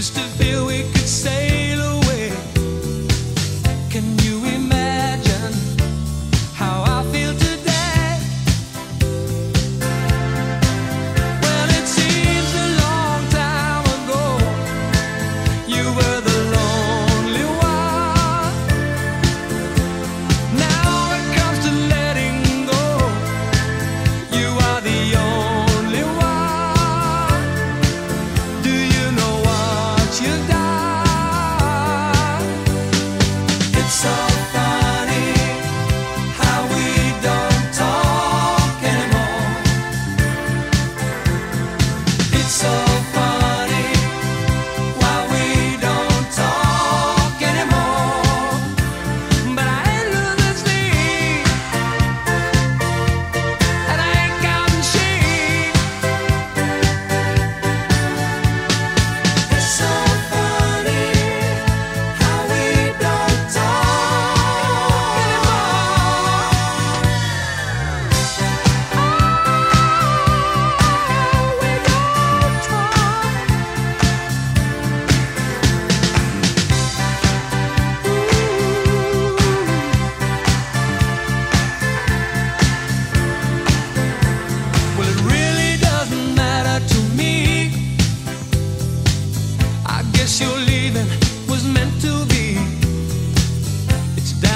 used to feel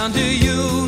down to you.